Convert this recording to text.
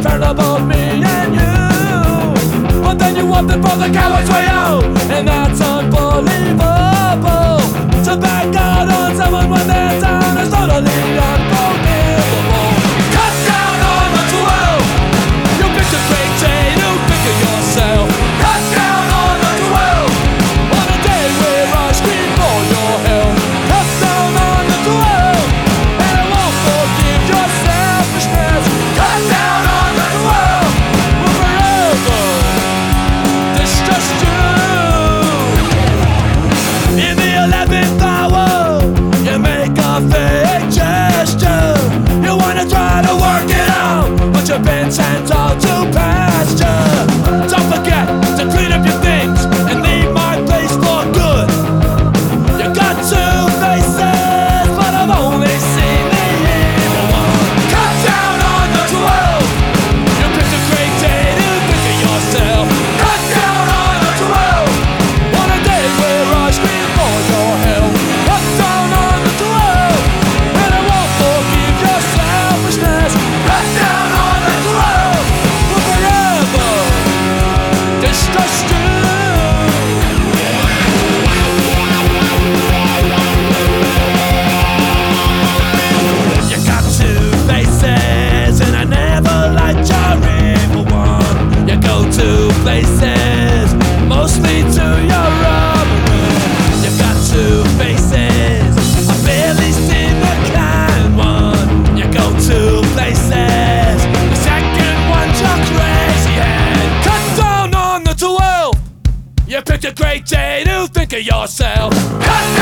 concerned about me and you. But then you opted for the coward's way out And that's Jane, you think of yourself.